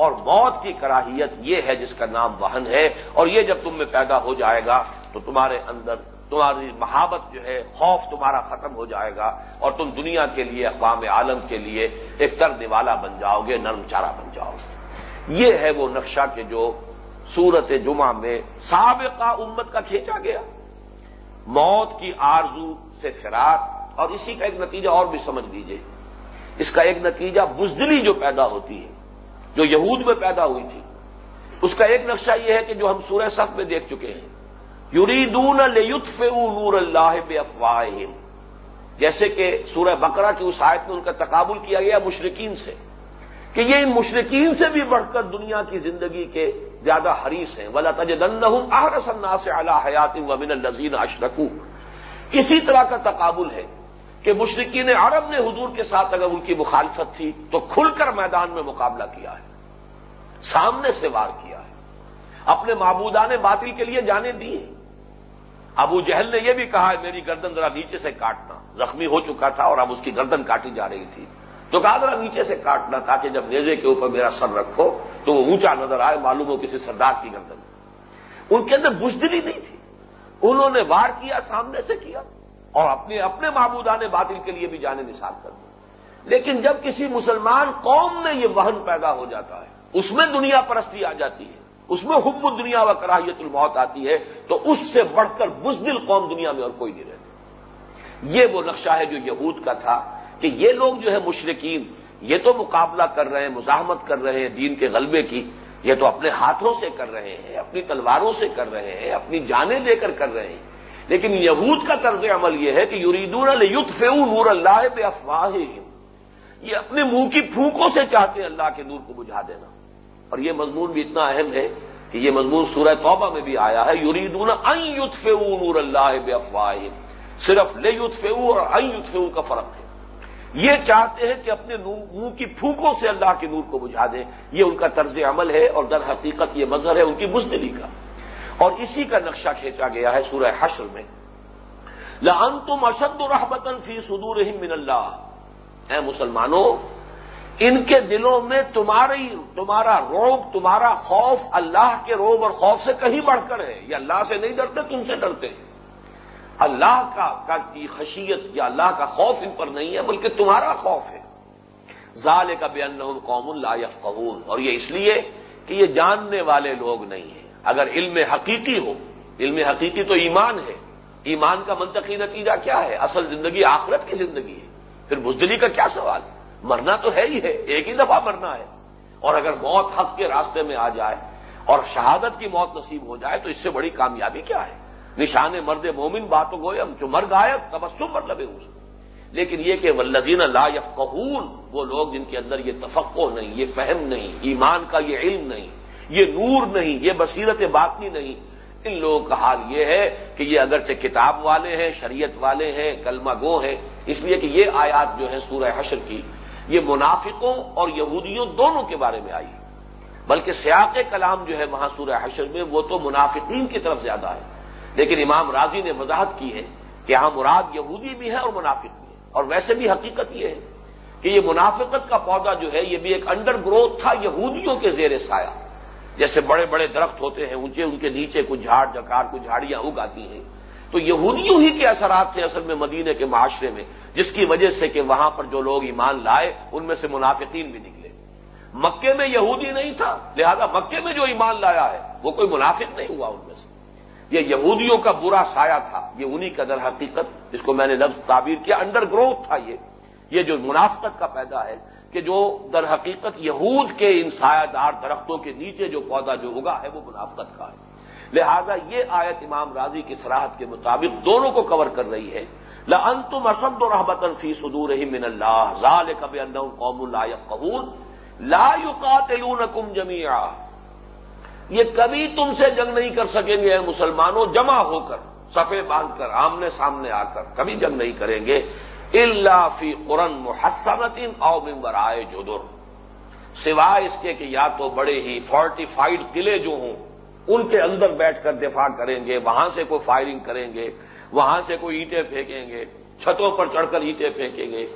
اور موت کی کراہیت یہ ہے جس کا نام وہن ہے اور یہ جب تم میں پیدا ہو جائے گا تو تمہارے اندر تمہاری محبت جو ہے، خوف تمہارا ختم ہو جائے گا اور تم دنیا کے لیے، اقوام عالم کے لیے ایک کرنے والا بن جاؤ گے، نرم چارہ بن جاؤ گے۔ یہ ہے وہ نقشہ کہ جو سورت جمعہ میں سابقہ امت کا کھینچا گیا۔ موت کی آرزو سے فراق۔ اور اسی کا ایک نتیجہ اور بھی سمجھ لیجیے اس کا ایک نتیجہ بزدلی جو پیدا ہوتی ہے۔ جو یہود میں پیدا ہوئی تھی۔ اس کا ایک نقشہ یہ ہے کہ جو ہم سورہ سخت میں دیکھ چکے ہیں۔ یریدون لیطفئوا نور اللہ بے جیسے کہ سورہ بقرہ کی اس آیت میں ان کا تقابل کیا گیا مشرقین سے۔ کہ یہ ان مشرقین سے بھی بڑھ کر دنیا کی زندگی کے زیادہ حریث ہیں۔ ولا تجدن آحرس الناس علی حیات ومن الذین اشرکوا اسی طرح کا تقابل ہے۔ کہ مشرقین عرب نے حضور کے ساتھ اگر ان کی مخالفت تھی تو کھل کر میدان میں مقابلہ کیا ہے، سامنے سے وار کیا ہے۔ اپنے معبودان باطل کے لیے جانے دیے ابو جہل نے یہ بھی کہا میری گردن ذرا نیچے سے کاٹنا۔ زخمی ہو چکا تھا اور اب اس کی گردن کاٹی جا رہی تھی۔ تو کہا ذرا نیچے سے کاٹنا تاکہ جب نیزے کے اوپر میرا سر رکھو تو وہ اونچا نظر آئے، معلوم ہو کسی سردار کی گردن۔ ان کے اندر بزدلی نہیں تھی۔ انہوں نے وار کیا، سامنے سے کیا۔ اور اپنے اپنے معبودان باطل کے لیے بھی جانے نثار کر دیا لیکن جب کسی مسلمان قوم میں یہ وہن پیدا ہو جاتا ہے، اس میں دنیا پرستی آ جاتی ہے، اس میں حب دنیا و کراہیت الموت آتی ہے، تو اس سے بڑھ کر بزدل قوم دنیا میں اور کوئی نہیں رہتی یہ وہ نقشہ ہے جو یہود کا تھا کہ یہ لوگ جو ہے مشرقین یہ تو مقابلہ کر رہے ہیں، مزاحمت کر رہے ہیں دین کے غلبے کی، یہ تو اپنے ہاتھوں سے کر رہے ہیں، اپنی تلواروں سے کر رہے ہیں، اپنی جانیں لے کر کر رہے ہیں۔ لیکن یہود کا طرز عمل یہ ہے کہ یریدون الت نور اللہ بے افواہ یہ اپنے منہ کی پھونکوں سے چاہتے ہیں اللہ کے نور کو بجھا دینا۔ اور یہ مضمون بھی اتنا اہم ہے کہ یہ مضمون سورہ توبہ میں بھی آیا ہے۔ یریدون ان یوتفے نور اللہ بے افواہ صرف لے یوتفے اور ان یوتفے کا فرق ہے۔ یہ چاہتے ہیں کہ اپنے منہ کی پھونکوں سے اللہ کے نور کو بجھا دیں۔ یہ ان کا طرز عمل ہے اور در حقیقت یہ مظہر ہے ان کی بزدلی کا۔ اور اسی کا نقشہ کھینچا گیا ہے سورہ حشر میں۔ لن تم اشد رحمتن فی صدور من اللہ اے مسلمانوں، ان کے دلوں میں تمہاری تمہارا روب، تمہارا خوف اللہ کے روب اور خوف سے کہیں بڑھ کر ہے۔ یہ اللہ سے نہیں ڈرتے، تم سے ڈرتے ہیں۔ اللہ کا کی خشیت یا اللہ کا خوف ان پر نہیں ہے، بلکہ تمہارا خوف ہے۔ ظال کا بے ان قوم اللہ قبول اور یہ اس لیے کہ یہ جاننے والے لوگ نہیں ہیں۔ اگر علم حقیقی ہو، علم حقیقی تو ایمان ہے۔ ایمان کا منطقی نتیجہ کیا ہے؟ اصل زندگی آخرت کی زندگی ہے۔ پھر بزدلی کا کیا سوال؟ ہے مرنا تو ہے ہی ہے، ایک ہی دفعہ مرنا ہے۔ اور اگر موت حق کے راستے میں آ جائے اور شہادت کی موت نصیب ہو جائے، تو اس سے بڑی کامیابی کیا ہے؟ نشان مرد مومن باتوں گوئم جو مر گائب تبسم مطلب ہے اس لیکن یہ کہ ولزین لا یفقہون، وہ لوگ جن کے اندر یہ تفقع نہیں، یہ فہم نہیں، ایمان کا یہ علم نہیں۔ یہ نور نہیں، یہ بصیرت باقی نہیں۔ ان لوگوں کا حال یہ ہے کہ یہ اگرچہ کتاب والے ہیں، شریعت والے ہیں، کلمہ گو ہیں، اس لیے کہ یہ آیات جو ہے سورہ حشر کی، یہ منافقوں اور یہودیوں دونوں کے بارے میں آئی۔ بلکہ سیاق کلام جو ہے وہاں سورہ حشر میں، وہ تو منافقین کی طرف زیادہ ہے۔ لیکن امام راضی نے وضاحت کی ہے کہ یہاں مراد یہودی بھی ہے اور منافق بھی ہے اور ویسے بھی حقیقت یہ ہے کہ یہ منافقت کا پودا جو ہے، یہ بھی ایک انڈر گروتھ تھا یہودیوں کے زیر سایہ۔ جیسے بڑے بڑے درخت ہوتے ہیں، اونچے، ان کے نیچے کچھ جھاڑ، جکار، کچھ جھاڑیاں اگاتی ہیں۔ تو یہودیوں ہی کے اثرات تھے اصل میں مدینے کے معاشرے میں، جس کی وجہ سے کہ وہاں پر جو لوگ ایمان لائے، ان میں سے منافقین بھی نکلے۔ مکے میں یہودی نہیں تھا، لہذا مکے میں جو ایمان لایا ہے، وہ کوئی منافق نہیں ہوا ان میں سے۔ یہ یہودیوں کا برا سایہ تھا، یہ انہی کا در حقیقت، جس کو میں نے لفظ تعبیر کیا انڈر گروتھ تھا یہ۔ یہ جو منافقت کا پیدا ہے کہ جو در حقیقت یہود کے ان سایہ دار درختوں کے نیچے جو پودا جو اگا ہے وہ منافقت کا ہے۔ لہذا یہ آیت امام راضی کی سراہد کے مطابق دونوں کو کور کر رہی ہے۔ لن تم اسد و رحمتن فی صدور من اللہ ظال کب قوم اللہ قبول لا یقاتلونکم کم جمیا یہ کبھی تم سے جنگ نہیں کر سکیں گے مسلمانوں، جمع ہو کر، صفے باندھ کر، آمنے سامنے آ کر، کبھی جنگ نہیں کریں گے۔ اللہ فی قرن محسنت او ممبر آئے جدر۔ سوائے اس کے کہ یا تو بڑے ہی فورٹیفائڈ قلعے جو ہوں، ان کے اندر بیٹھ کر دفاع کریں گے، وہاں سے کوئی فائرنگ کریں گے، وہاں سے کوئی اینٹیں پھینکیں گے، چھتوں پر چڑھ کر اینٹیں پھینکیں گے۔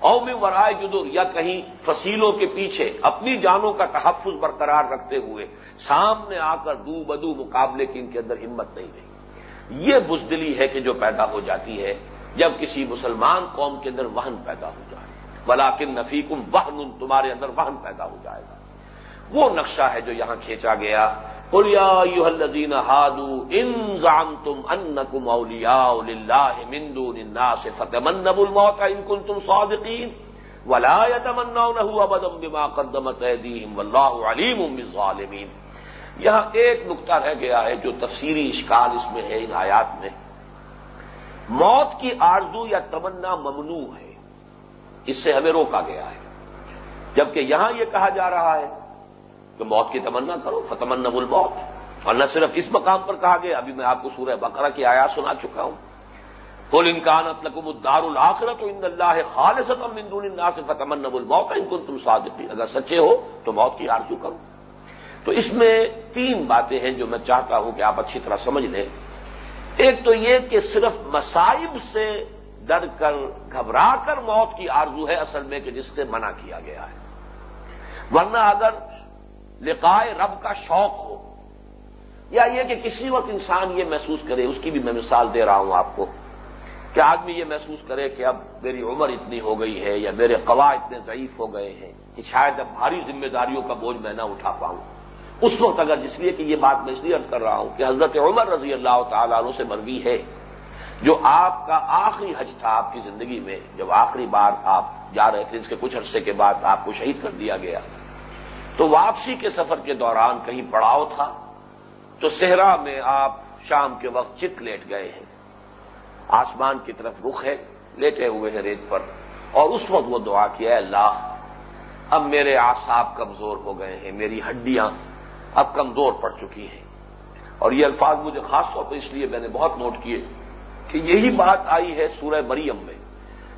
او میں ورائے جدو یا کہیں فصیلوں کے پیچھے اپنی جانوں کا تحفظ برقرار رکھتے ہوئے سامنے آ کر دو بدو مقابلے کی ان کے اندر ہمت نہیں رہی۔ یہ بزدلی ہے کہ جو پیدا ہو جاتی ہے جب کسی مسلمان قوم کے اندر وہن پیدا ہو جائے بلاکن نفیقم وہن، تمہارے اندر وہن پیدا ہو جائے گا۔ وہ نقشہ ہے جو یہاں کھینچا گیا۔ الدین ہادو ان زام تم ان کم اولیا مندو ننا سے فتح منب الموت ان کن تم صادقین۔ ولا تمنا ابدم بما قدمت دیم واللہ علیم ظالمین یہاں ایک نقطہ رہ گیا ہے جو تفسیری اشکال اس میں ہے، ان آیات میں۔ موت کی آرزو یا تمنا ممنوع ہے۔ اس سے ہمیں روکا گیا ہے۔ جبکہ یہاں یہ کہا جا رہا ہے کہ موت کی تمنا کرو فتمن الموت۔ اور نہ صرف اس مقام پر کہا گیا، ابھی میں آپ کو سورہ بقرہ کی آیات سنا چکا ہوں۔ کل انکان اطلقم الدار الآخرت ان اللہ خالص مندون سے فتمن الموت ان کو تم صادقی اگر سچے ہو تو موت کی آرزو کرو۔ تو اس میں تین باتیں ہیں جو میں چاہتا ہوں کہ آپ اچھی طرح سمجھ لیں۔ ایک تو یہ کہ صرف مسائب سے ڈر کر گھبرا کر موت کی آرزو ہے اصل میں کہ جس سے منع کیا گیا ہے۔ ورنہ اگر لقائے رب کا شوق ہو، یا یہ کہ کسی وقت انسان یہ محسوس کرے، اس کی بھی میں مثال دے رہا ہوں آپ کو، کہ آدمی یہ محسوس کرے کہ اب میری عمر اتنی ہو گئی ہے یا میرے قوا اتنے ضعیف ہو گئے ہیں کہ شاید اب بھاری ذمہ داریوں کا بوجھ میں نہ اٹھا پاؤں۔ اس وقت اگر جس لیے کہ یہ بات میں اس لیے ارض کر رہا ہوں کہ حضرت عمر رضی اللہ تعالیٰ عنہ سے مروی ہے، جو آپ کا آخری حج تھا آپ کی زندگی میں، جب آخری بار آپ جا رہے تھے، اس کے کچھ عرصے کے بعد آپ کو شہید کر دیا گیا۔ تو واپسی کے سفر کے دوران کہیں پڑاؤ تھا، تو صحرا میں آپ شام کے وقت چت لیٹ گئے ہیں۔ آسمان کی طرف رخ ہے، لیٹے ہوئے ہیں ریت پر۔ اور اس وقت وہ دعا کیا ہے، اللہ، اب میرے آساب کمزور ہو گئے ہیں، میری ہڈیاں اب کمزور پڑ چکی ہیں۔ اور یہ الفاظ مجھے خاص طور پر اس لیے میں نے بہت نوٹ کیے کہ یہی بات آئی ہے سورہ مریم میں،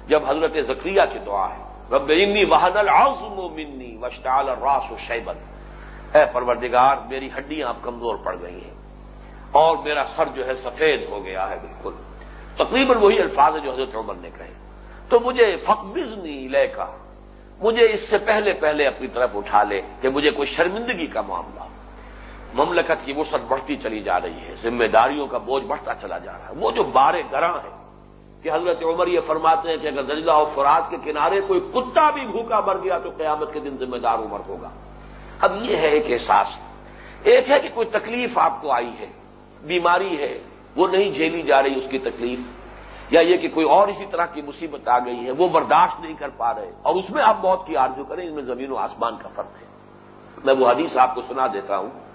جب حضرت زکریہ کی دعا ہے۔ رب انی وحد العظم منی وشتعال الراس و شیبن۔ اے پروردگار، میری ہڈیاں اب کمزور پڑ گئی ہیں اور میرا سر جو ہے سفید ہو گیا ہے بالکل۔ تقریباً وہی الفاظ ہے جو حضرت عمر نے کہے۔ تو مجھے فقبزنی لے کا مجھے اس سے پہلے پہلے اپنی طرف اٹھا لے کہ مجھے کوئی شرمندگی کا معاملہ۔ مملکت کی وسعت بڑھتی چلی جا رہی ہے، ذمہ داریوں کا بوجھ بڑھتا چلا جا رہا ہے۔ وہ جو بارے گراں ہے کہ حضرت عمر یہ فرماتے ہیں کہ اگر دجلہ و فرات کے کنارے کوئی کتا بھی بھوکا مر گیا تو قیامت کے دن ذمہ دار عمر ہوگا۔ اب یہ ہے ایک احساس۔ ایک ہے کہ کوئی تکلیف آپ کو آئی ہے، بیماری ہے، وہ نہیں جھیلی جا رہی اس کی تکلیف، یا یہ کہ کوئی اور اسی طرح کی مصیبت آ گئی ہے، وہ برداشت نہیں کر پا رہے۔ اور اس میں آپ بہت کی آرزو کریں، ان میں زمین و آسمان کا فرق ہے۔ میں وہ حدیث آپ کو سنا دیتا ہوں۔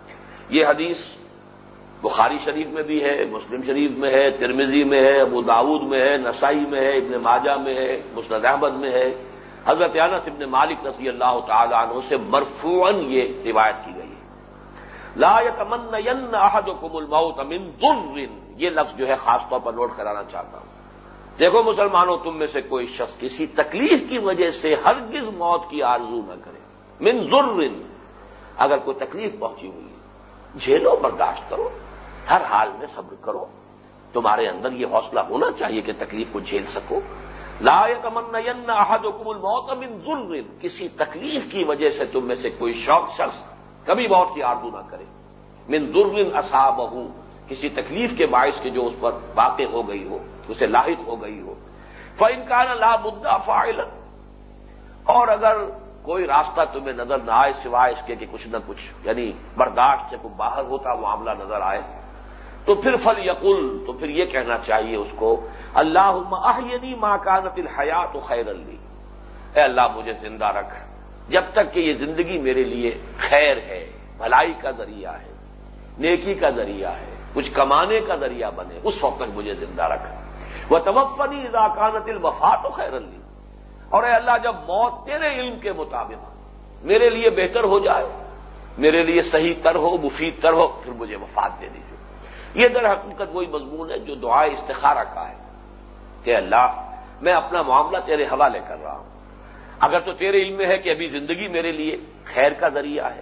یہ حدیث بخاری شریف میں بھی ہے، مسلم شریف میں ہے ترمیزی میں ہے، ابو داود میں ہے، نسائی میں ہے، ابن ماجہ میں ہے، مسند احمد میں ہے۔ حضرت انس ابن مالک رضی اللہ تعالی عنہ سے مرفوعن یہ روایت کی گئی ہے۔ لا یتمن احدکم الموت من ضر یہ لفظ جو ہے خاص طور پر نوٹ کرانا چاہتا ہوں۔ دیکھو مسلمانوں، تم میں سے کوئی شخص کسی تکلیف کی وجہ سے ہرگز موت کی آرزو نہ کرے۔ من ضر اگر کوئی تکلیف پہنچی ہوئی۔ جھیلو برداشت کرو، ہر حال میں صبر کرو۔ تمہارے اندر یہ حوصلہ ہونا چاہیے کہ تکلیف کو جھیل سکو۔ لا تمن احدکم الموت من ظلم کسی تکلیف کی وجہ سے تم میں سے کوئی شوق شخص کبھی موت کی آردو نہ کرے۔ من ظلم اصاب کسی تکلیف کے باعث کے جو اس پر واقع ہو گئی ہو، اسے لاحق ہو گئی ہو۔ فن کا لا مدعا فائل اور اگر کوئی راستہ تمہیں نظر نہ آئے سوائے اس کے کہ کچھ نہ کچھ یعنی برداشت سے کوئی باہر ہوتا معاملہ نظر آئے۔ تو پھر فل یقل، تو پھر یہ کہنا چاہیے اس کو اللہ یعنی ماں کانت الحیات خیر علی اے اللہ مجھے زندہ رکھ، جب تک کہ یہ زندگی میرے لیے خیر ہے، بھلائی کا ذریعہ ہے، نیکی کا ذریعہ ہے، کچھ کمانے کا ذریعہ بنے، اس وقت تک مجھے زندہ رکھ۔ وہ توفنی کانت الوفات خیر علی اور اے اللہ جب موت تیرے علم کے مطابق میرے لیے بہتر ہو جائے، میرے لیے صحیح تر ہو، مفید تر ہو، پھر مجھے وفات دے دیجیے۔ یہ در حقیقت وہی مضمون ہے جو دعائے استخارہ کا ہے کہ اللہ، میں اپنا معاملہ تیرے حوالے کر رہا ہوں۔ اگر تو تیرے علم میں ہے کہ ابھی زندگی میرے لیے خیر کا ذریعہ ہے،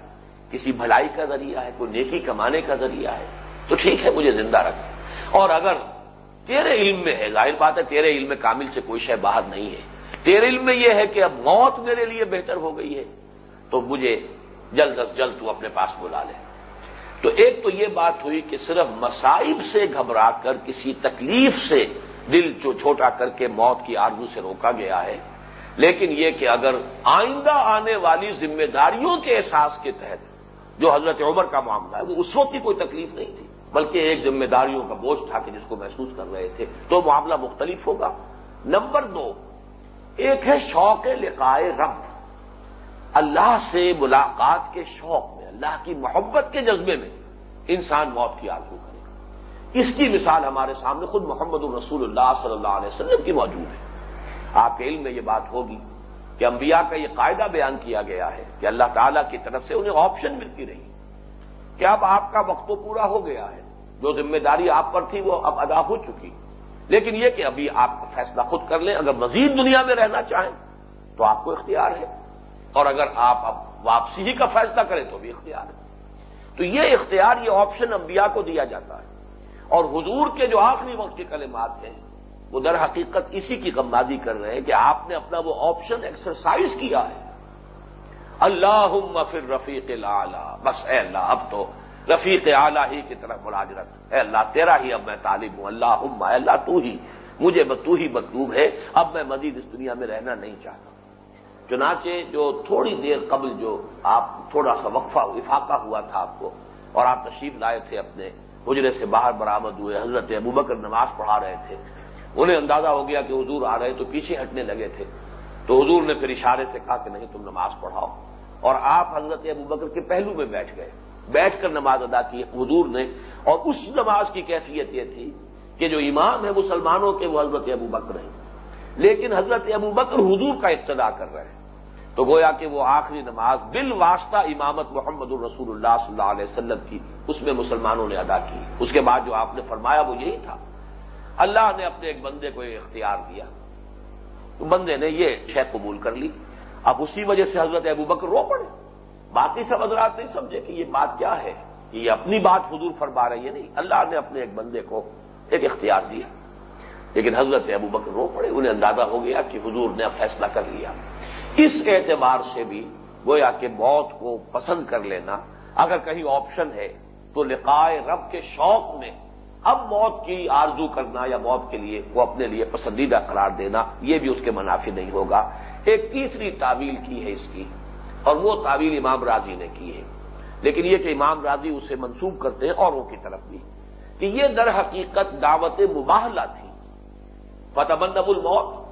کسی بھلائی کا ذریعہ ہے، کوئی نیکی کمانے کا ذریعہ ہے، تو ٹھیک ہے، مجھے زندہ رکھ۔ اور اگر تیرے علم میں ہے، ظاہر بات ہے تیرے علم کامل سے کوئی شے باہر نہیں ہے تیرے علم میں یہ ہے کہ اب موت میرے لیے بہتر ہو گئی ہے، تو مجھے جلد از جلد تو اپنے پاس بلا لے۔ تو ایک تو یہ بات ہوئی کہ صرف مصائب سے گھبرا کر، کسی تکلیف سے دل جو چھوٹا کر کے موت کی آرزو سے روکا گیا ہے۔ لیکن یہ کہ اگر آئندہ آنے والی ذمہ داریوں کے احساس کے تحت جو حضرت عمر کا معاملہ ہے، وہ اس وقت کی کوئی تکلیف نہیں تھی، بلکہ ایک ذمہ داریوں کا بوجھ تھا کہ جس کو محسوس کر رہے تھے، تو معاملہ مختلف ہوگا۔ نمبر دو ایک ہے شوق لقائے رب۔ اللہ سے ملاقات کے شوق میں، اللہ کی محبت کے جذبے میں انسان موت کی آرزو کرے اس کی مثال ہمارے سامنے خود محمد الرسول اللہ صلی اللہ علیہ وسلم کی موجود ہے۔ آپ کے علم میں یہ بات ہوگی کہ انبیاء کا یہ قاعدہ بیان کیا گیا ہے کہ اللہ تعالیٰ کی طرف سے انہیں آپشن ملتی رہی۔ کہ اب آپ کا وقت تو پورا ہو گیا ہے، جو ذمہ داری آپ پر تھی وہ اب ادا ہو چکی۔ لیکن یہ کہ ابھی آپ فیصلہ خود کر لیں، اگر مزید دنیا میں رہنا چاہیں تو آپ کو اختیار ہے۔ اور اگر آپ اب واپسی ہی کا فیصلہ کریں تو بھی اختیار ہے۔ تو یہ اختیار، یہ آپشن انبیاء کو دیا جاتا ہے۔ اور حضور کے جو آخری وقت کے کلمات ہیں، وہ در حقیقت اسی کی غمبازی کر رہے ہیں کہ آپ نے اپنا وہ آپشن ایکسرسائز کیا ہے۔ اللہ پھر رفیق بس اے اللہ، اب تو رفیق اعلیٰ ہی کی طرف مراجرت اے اللہ، تیرا ہی اب میں طالب ہوں۔ اللہ اے اللہ، تو ہی، مجھے تو ہی مطلوب ہے۔ اب میں مزید اس دنیا میں رہنا نہیں چاہتا۔ چنانچہ جو تھوڑی دیر قبل جو آپ تھوڑا سا وقفہ، افاقہ ہوا تھا آپ کو، اور آپ تشریف لائے تھے اپنے حجرے سے باہر برآمد ہوئے، حضرت ابوبکر نماز پڑھا رہے تھے۔ انہیں اندازہ ہو گیا کہ حضور آ رہے تو پیچھے ہٹنے لگے تھے۔ تو حضور نے پھر اشارے سے کہا کہ نہیں، تم نماز پڑھاؤ۔ اور آپ حضرت ابو بکر کے پہلو میں بیٹھ گئے۔ بیٹھ کر نماز ادا کی حضور نے اور اس نماز کی کیفیت یہ تھی کہ جو امام ہے مسلمانوں کے وہ حضرت ابو بکر ہیں۔ لیکن حضرت ابو بکر حضور کا ابتدا کر رہے ہیں۔ تو گویا کہ وہ آخری نماز بال واسطہ امامت محمد الرسول اللہ صلی اللہ علیہ وسلم کی اس میں مسلمانوں نے ادا کی۔ اس کے بعد جو آپ نے فرمایا وہ یہی تھا۔ اللہ نے اپنے ایک بندے کو اختیار دیا۔ تو بندے نے یہ شے قبول کر لی۔ اب اسی وجہ سے حضرت ابو بکر رو پڑے۔ باقی سب حضرات نہیں سمجھے کہ یہ بات کیا ہے؟ کہ یہ اپنی بات حضور فرما رہی ہے نہیں؟ اللہ نے اپنے ایک بندے کو ایک اختیار دیا۔ لیکن حضرت ابو بکر رو پڑے، انہیں اندازہ ہو گیا کہ حضور نے فیصلہ کر لیا۔ اس اعتبار سے بھی گویا کہ موت کو پسند کر لینا، اگر کہیں آپشن ہے، تو لقائے رب کے شوق میں اب موت کی آرزو کرنا یا موت کے لیے وہ اپنے لیے پسندیدہ قرار دینا، یہ بھی اس کے منافع نہیں ہوگا۔ ایک تیسری تعویل کی ہے اس کی۔ اور وہ تعویل امام راضی نے کی ہے۔ لیکن یہ کہ امام راضی اسے منسوخ کرتے ہیں اوروں کی طرف بھی۔ کہ یہ در حقیقت دعوت مباہلہ تھی۔ فتح نب الموت۔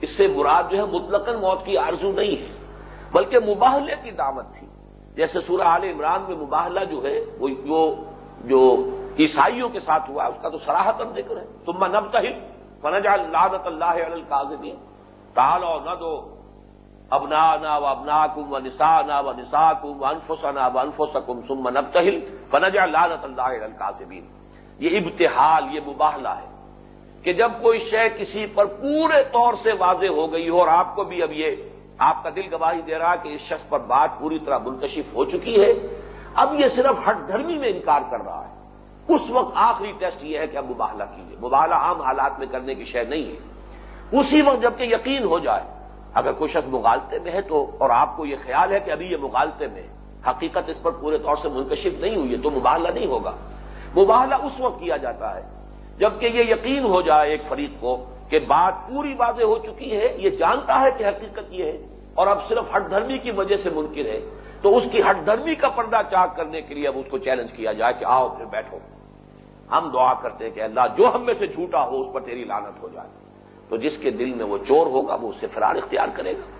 اس سے مراد جو ہے مطلق موت کی آرزو نہیں ہے، بلکہ مباہلے کی دعوت تھی۔ جیسے سورہ عال عمران میں مباہلہ جو ہے، وہ جو عیسائیوں کے ساتھ ہوا، اس کا تو سراہت ذکر ہے۔ تم نب تہل فنجا لادت اللہ القاظمی تال اور نہ دو۔ ابنا نا و ابنا کم و نسا نا و نسا کم و انفسنا و انفسکم سم نب تہل فنجا اللہ القاظمین یہ ابتحال، یہ مباہلہ ہے کہ جب کوئی شے کسی پر پورے طور سے واضح ہو گئی ہو اور آپ کو بھی اب یہ آپ کا دل گواہی دے رہا کہ اس شخص پر بات پوری طرح منکشف ہو چکی ہے، اب یہ صرف ہٹ دھرمی میں انکار کر رہا ہے۔ اس وقت آخری ٹیسٹ یہ ہے کہ اب مباہلہ کیجیے مباہلہ عام حالات میں کرنے کی شے نہیں ہے۔ اسی وقت جبکہ یقین ہو جائے اگر کوئی شخص مغالطے میں ہے تو اور آپ کو یہ خیال ہے کہ ابھی یہ مغالطے میں حقیقت اس پر پورے طور سے منکشف نہیں ہوئی ہے تو مباہلہ نہیں ہوگا۔ مباہلہ اس وقت کیا جاتا ہے جبکہ یہ یقین ہو جائے ایک فریق کو کہ بات پوری واضح ہو چکی ہے، یہ جانتا ہے کہ حقیقت یہ ہے اور اب صرف ہٹ دھرمی کی وجہ سے ممکن ہے۔ تو اس کی ہٹ دھرمی کا پردہ چاک کرنے کے لیے اب اس کو چیلنج کیا جائے کہ آؤ پھر بیٹھو۔ ہم دعا کرتے ہیں کہ اللہ جو ہم میں سے جھوٹا ہو اس پر تیری لانت ہو جائے۔ تو جس کے دل میں وہ چور ہوگا وہ اس سے فرار اختیار کرے گا۔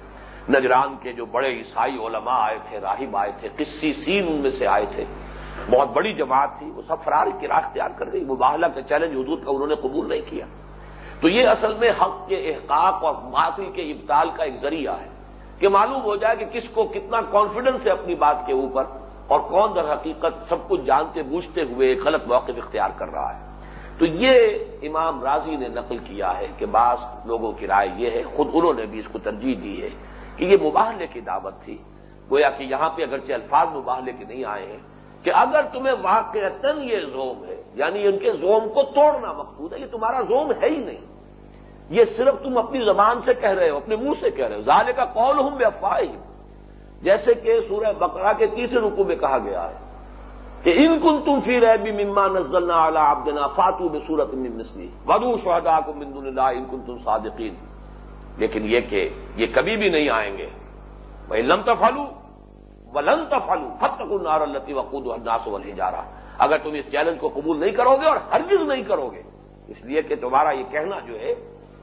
نجران کے جو بڑے عیسائی علماء آئے تھے، راہب آئے تھے کسی سین ان میں سے آئے تھے۔ بہت بڑی جماعت تھی، وہ سب فرار کی راہ اختیار کر گئی۔ مباہلہ کا چیلنج حدود کا انہوں نے قبول نہیں کیا۔ تو یہ اصل میں حق کے احقاق اور باطل کے ابتال کا ایک ذریعہ ہے کہ معلوم ہو جائے کہ کس کو کتنا کانفیڈنس ہے اپنی بات کے اوپر اور کون در حقیقت سب کچھ جانتے بوجھتے ہوئے ایک غلط موقف اختیار کر رہا ہے۔ تو یہ امام راضی نے نقل کیا ہے کہ بعض لوگوں کی رائے یہ ہے، خود انہوں نے بھی اس کو ترجیح دی ہے کہ یہ مباہلے کی دعوت تھی۔ گویا کہ یہاں پہ اگرچہ الفاظ مباہلے کے نہیں آئے ہیں کہ اگر تمہیں واقعتاً یہ زوم ہے یعنی ان کے زوم کو توڑنا مقصود ہے، یہ تمہارا زوم ہے ہی نہیں۔ یہ صرف تم اپنی زبان سے کہہ رہے ہو، اپنے منہ سے کہہ رہے ہو۔ ظالے کا قول ہوں بے افواہ جیسے کہ سورہ بقرہ کے تیسرے رکو میں کہا گیا ہے۔ کہ ان کن تم فی رہ بھی مما نزلنا اعلی آبدنا فاتو بے صورت مسلی ودو شہدا کو مند اللہ ان کن تم صادقین. لیکن یہ کہ یہ کبھی بھی نہیں آئیں گے. وہ لم تفالو و تفالو فتق النار التی وقود الناس ولی جا رہا اگر تم اس چیلنج کو قبول نہیں کرو گے اور ہرگز نہیں کرو گے، اس لیے کہ تمہارا یہ کہنا جو ہے،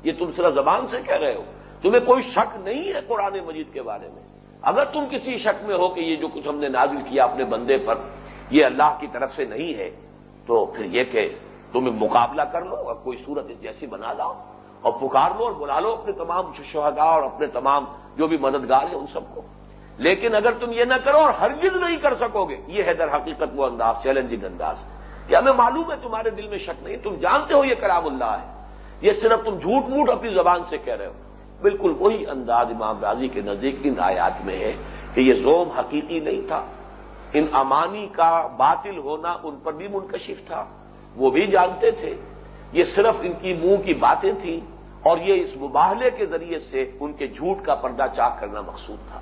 یہ تم صرف زبان سے کہہ رہے ہو۔ تمہیں کوئی شک نہیں ہے قرآن مجید کے بارے میں۔ اگر تم کسی شک میں ہو کہ یہ جو کچھ ہم نے نازل کیا اپنے بندے پر یہ اللہ کی طرف سے نہیں ہے، تو پھر یہ کہ تم مقابلہ کر لو اور کوئی صورت اس جیسی بنا لاؤ اور پکار لو اور بلا لو اپنے تمام شہدا اور اپنے تمام جو بھی مددگار ہیں ان سب کو۔ لیکن اگر تم یہ نہ کرو اور ہرگز نہیں کر سکو گے، یہ ہے در حقیقت وہ انداز، چیلنجنگ انداز۔ کہ ہمیں معلوم ہے تمہارے دل میں شک نہیں؟ تم جانتے ہو یہ کلام اللہ ہے۔ یہ صرف تم جھوٹ موٹ اپنی زبان سے کہہ رہے ہو۔ بالکل وہی انداز امام راضی کے نزدیک ان آیات میں ہے کہ یہ زوم حقیقی نہیں تھا۔ ان امانی کا باطل ہونا ان پر بھی منکشف تھا۔ وہ بھی جانتے تھے۔ یہ صرف ان کی منہ کی باتیں تھیں اور یہ اس مباہلے کے ذریعے سے ان کے جھوٹ کا پردہ چاک کرنا مقصود تھا۔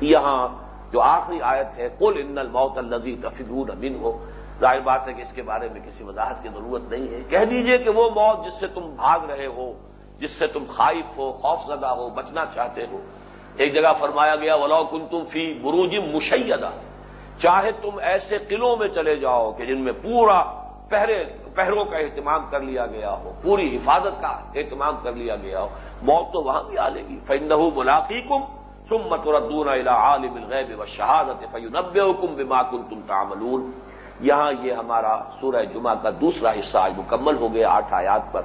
یہاں جو آخری آیت ہے کل ان الموت النزی تفدون امین ہو ظاہر بات ہے کہ اس کے بارے میں کسی وضاحت کی ضرورت نہیں ہے۔ کہہ دیجیے کہ وہ موت جس سے تم بھاگ رہے ہو، جس سے تم خائف ہو خوف زدہ ہو، بچنا چاہتے ہو۔ ایک جگہ فرمایا گیا ولا کن تم فی بروج مشیدہ چاہے تم ایسے قلعوں میں چلے جاؤ کہ جن میں پورا پہرے پہروں کا اہتمام کر لیا گیا ہو، پوری حفاظت کا اہتمام کر لیا گیا ہو، موت تو وہاں بھی آ لے گی۔ فندہ ملاقی کم سم متردون عالم الغیب و شہادت فیونب حکم بما کن تم تعملون۔ یہاں یہ ہمارا سورہ جمعہ کا دوسرا حصہ آج مکمل ہو گیا آٹھ آیات پر۔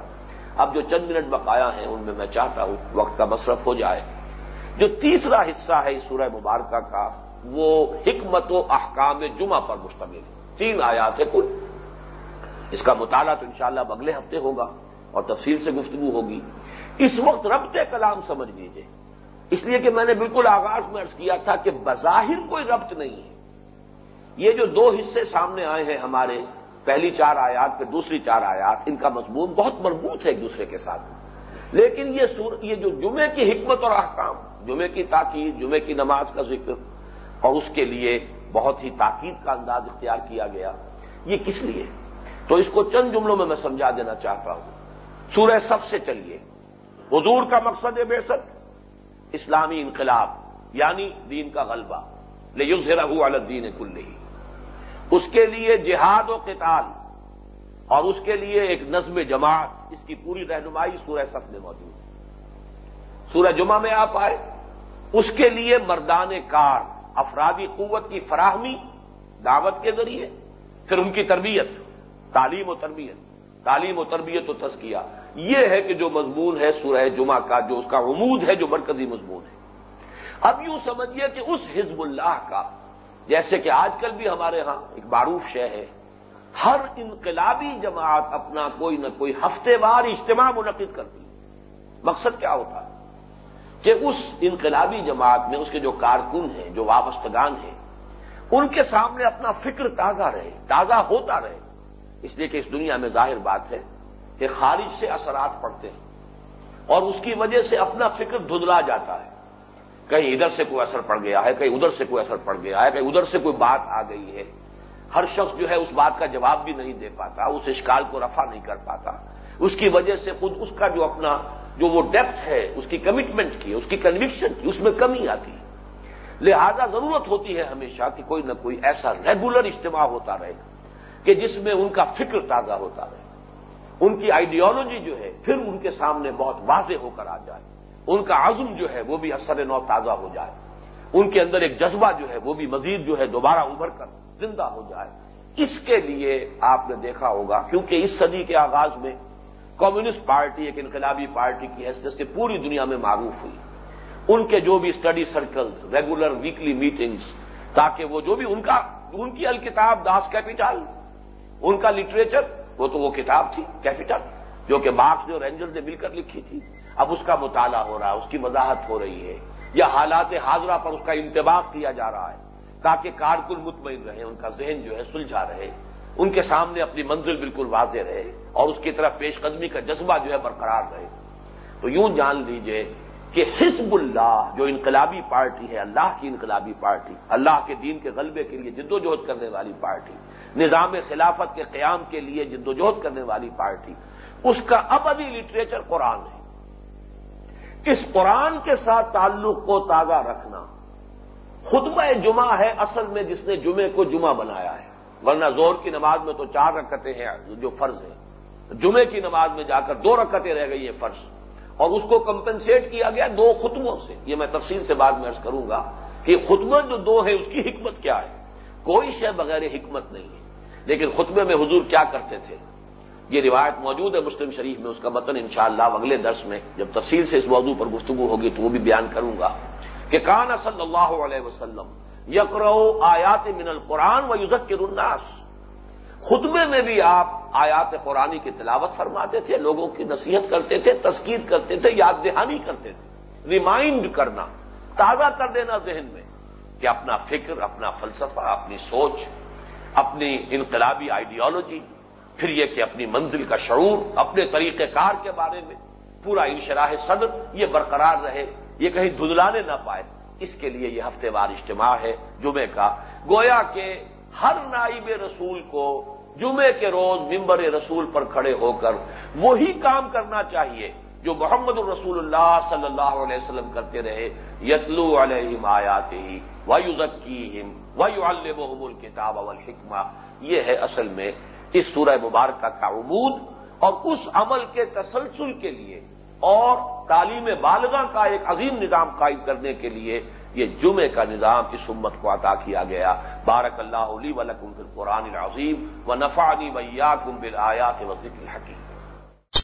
اب جو چند منٹ بقایا ہیں، ان میں میں چاہتا ہوں وقت کا مصرف ہو جائے۔ جو تیسرا حصہ ہے اس سورہ مبارکہ کا وہ حکمت و احکام جمعہ پر مشتمل تین آیات ہے کل۔ اس کا مطالعہ تو انشاءاللہ اب اگلے ہفتے ہوگا اور تفصیل سے گفتگو ہوگی۔ اس وقت ربط کلام سمجھ لیجیے اس لیے کہ میں نے بالکل آغاز میں ارض کیا تھا کہ بظاہر کوئی ربط نہیں ہے۔ یہ جو دو حصے سامنے آئے ہیں ہمارے پہلی چار آیات پہ دوسری چار آیات، ان کا مضمون بہت مربوط ہے ایک دوسرے کے ساتھ۔ لیکن یہ سور، یہ جو جمعے کی حکمت اور احکام جمعے کی تاکید جمعے کی نماز کا ذکر اور اس کے لیے بہت ہی تاکید کا انداز اختیار کیا گیا۔ یہ کس لیے؟ تو اس کو چند جملوں میں میں سمجھا دینا چاہتا ہوں۔ سورہ سب سے چلیے۔ حضور کا مقصد ہے بے اسلامی انقلاب یعنی دین کا غلبہ۔ لے یوز رہو الدین کل نہیں اس کے لیے جہاد و قتال اور اس کے لیے ایک نظم جماعت، اس کی پوری رہنمائی سورہ سف میں موجود۔ ہے سورہ جمعہ میں آپ آئے۔ اس کے لیے مردان کار۔ افرادی قوت کی فراہمی دعوت کے ذریعے، پھر ان کی تربیت، تعلیم و تربیت، تعلیم و تربیت و تسکیہ یہ ہے کہ جو مضمون ہے سورہ جمعہ کا، جو اس کا عمود ہے، جو مرکزی مضمون ہے۔ اب یوں سمجھیے کہ اس حزب اللہ کا، جیسے کہ آج کل بھی ہمارے ہاں ایک معروف شے ہے، ہر انقلابی جماعت اپنا کوئی نہ کوئی ہفتے وار اجتماع منعقد کرتی مقصد کیا ہوتا ہے؟ کہ اس انقلابی جماعت میں اس کے جو کارکن ہیں، جو وابستگان ہیں، ان کے سامنے اپنا فکر تازہ رہے، تازہ ہوتا رہے۔ اس لیے کہ اس دنیا میں ظاہر بات ہے کہ خارج سے اثرات پڑتے ہیں اور اس کی وجہ سے اپنا فکر دھدلا جاتا ہے۔ کہیں ادھر سے کوئی اثر پڑ گیا ہے، کہیں ادھر سے کوئی اثر پڑ گیا ہے، کہیں ادھر سے کوئی بات آ گئی ہے۔ ہر شخص جو ہے اس بات کا جواب بھی نہیں دے پاتا، اس اشکال کو رفع نہیں کر پاتا۔ اس کی وجہ سے خود اس کا جو اپنا جو وہ ڈیپتھ ہے، اس کی کمٹمنٹ کی، اس کی کنوکشن کی، اس میں کمی آتی۔ ہے لہذا ضرورت ہوتی ہے ہمیشہ کہ کوئی نہ کوئی ایسا ریگولر اجتماع ہوتا رہے کہ جس میں ان کا فکر تازہ ہوتا رہے۔ ان کی آئیڈیالوجی جو ہے، پھر ان کے سامنے بہت واضح ہو کر آ جائے۔ ان کا عزم جو ہے، وہ بھی اثر نو تازہ ہو جائے۔ ان کے اندر ایک جذبہ جو ہے، وہ بھی مزید جو ہے دوبارہ ابھر کر زندہ ہو جائے۔ اس کے لیے آپ نے دیکھا ہوگا، کیونکہ اس صدی کے آغاز میں کمیونسٹ پارٹی، ایک انقلابی پارٹی کی حیثیت سے پوری دنیا میں معروف ہوئی۔ ان کے جو بھی study circles regular weekly meetings تاکہ وہ جو بھی ان کا، ان کی الکتاب، داس کیپیٹل ان کا لٹریچر وہ تو وہ کتاب تھی کیپیٹل جو کہ مارکس نے اور اینجل نے مل کر لکھی تھی۔ اب اس کا مطالعہ ہو رہا ہے، اس کی وضاحت ہو رہی ہے۔ یا حالات حاضرہ پر اس کا انتباق کیا جا رہا ہے، تاکہ کارکن مطمئن رہے ان کا ذہن جو ہے سلجھا رہے۔ ان کے سامنے اپنی منزل بالکل واضح رہے اور اس کی طرف پیش قدمی کا جذبہ جو ہے برقرار رہے۔ تو یوں جان لیجیے کہ حزب اللہ جو انقلابی پارٹی ہے، اللہ کی انقلابی پارٹی، اللہ کے دین کے غلبے کے لیے جدوجہد کرنے والی پارٹی، نظام خلافت کے قیام کے لیے جدوجہد کرنے والی پارٹی، اس کا ابدی لٹریچر قرآن ہے۔ اس قرآن کے ساتھ تعلق کو تازہ رکھنا خطبہ جمعہ ہے، اصل میں جس نے جمعے کو جمعہ بنایا ہے۔ ورنہ زور کی نماز میں تو چار رکعتیں ہیں، جو فرض ہے جمعے کی نماز میں جا کر دو رکعتیں رہ گئی ہیں فرض۔ اور اس کو کمپنسیٹ کیا گیا دو خطبوں سے۔ یہ میں تفصیل سے بعد میں ارض کروں گا کہ خطبہ جو دو ہے اس کی حکمت کیا ہے؟ کوئی شے بغیر حکمت نہیں ہے۔ لیکن خطبے میں حضور کیا کرتے تھے؟ یہ روایت موجود ہے مسلم شریف میں، اس کا متن انشاءاللہ اگلے درس میں جب تفصیل سے اس موضوع پر گفتگو ہوگی تو وہ بھی بیان کروں گا کہ کان صلی اللہ علیہ وسلم یکرو آیات من القرآن و یوزک الناس۔ خطبے میں بھی آپ آیات قرآنی کی تلاوت فرماتے تھے، لوگوں کی نصیحت کرتے تھے، تذکیر کرتے تھے، یاد دہانی کرتے تھے۔ ریمائنڈ کرنا، تازہ کر دینا ذہن میں کہ اپنا فکر، اپنا فلسفہ، اپنی سوچ، اپنی انقلابی آئیڈیالوجی پھر یہ کہ اپنی منزل کا شعور، اپنے طریقہ کار کے بارے میں پورا انشراح صدر، یہ برقرار رہے، یہ کہیں دھدلانے نہ پائے۔ اس کے لیے یہ ہفتے وار اجتماع ہے جمعے کا۔ گویا کہ ہر نائب رسول کو جمعے کے روز ممبر رسول پر کھڑے ہو کر وہی کام کرنا چاہیے جو محمد الرسول اللہ صلی اللہ علیہ وسلم کرتے رہے۔ یتلو علیہم آیات ہی وایو ذکی وایو الحم الکتاب والحکمہ۔ یہ ہے اصل میں اس سورہ مبارکہ کا عمود اور اس عمل کے تسلسل کے لیے اور تعلیم بالغاں کا ایک عظیم نظام قائم کرنے کے لیے یہ جمعے کا نظام اس امت کو عطا کیا گیا۔ بارک اللہ علی ولکم فی القرآن العظیم و نفاانی ویا کم بل آیا کے وزیر الحکیم۔